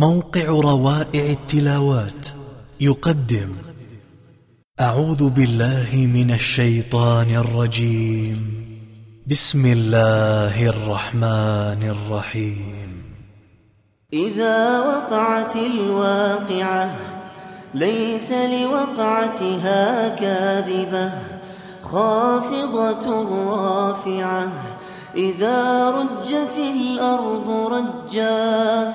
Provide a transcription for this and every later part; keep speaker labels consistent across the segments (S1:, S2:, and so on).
S1: موقع روائع التلاوات يقدم. أعوذ بالله من الشيطان الرجيم. بسم الله الرحمن الرحيم.
S2: إذا وقعت الواقعة ليس لوقعتها كاذبة. خافضة رافعة. إذا رجت الأرض رجا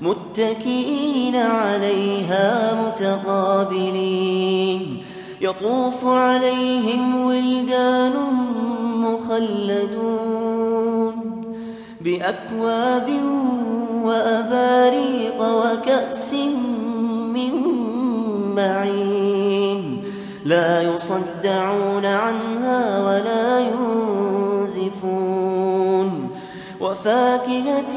S2: متكئين عليها متقابلين. يطوف عليهم ولدان مخلدون بأكواب وأباريق وكأس من معين. لا يصدعون عنها ولا ينزفون. وفاكهة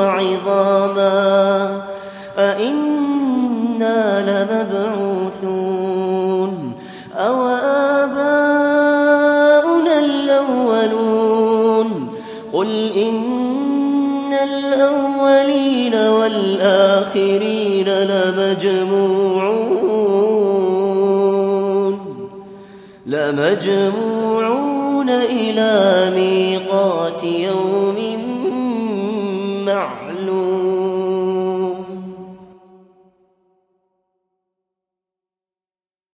S2: وعظاما أئنا لمبعوثون أو آباؤنا الأولون قل إن الأولين والآخرين الآخرين لمجموعون لمجموعون إلى ميقات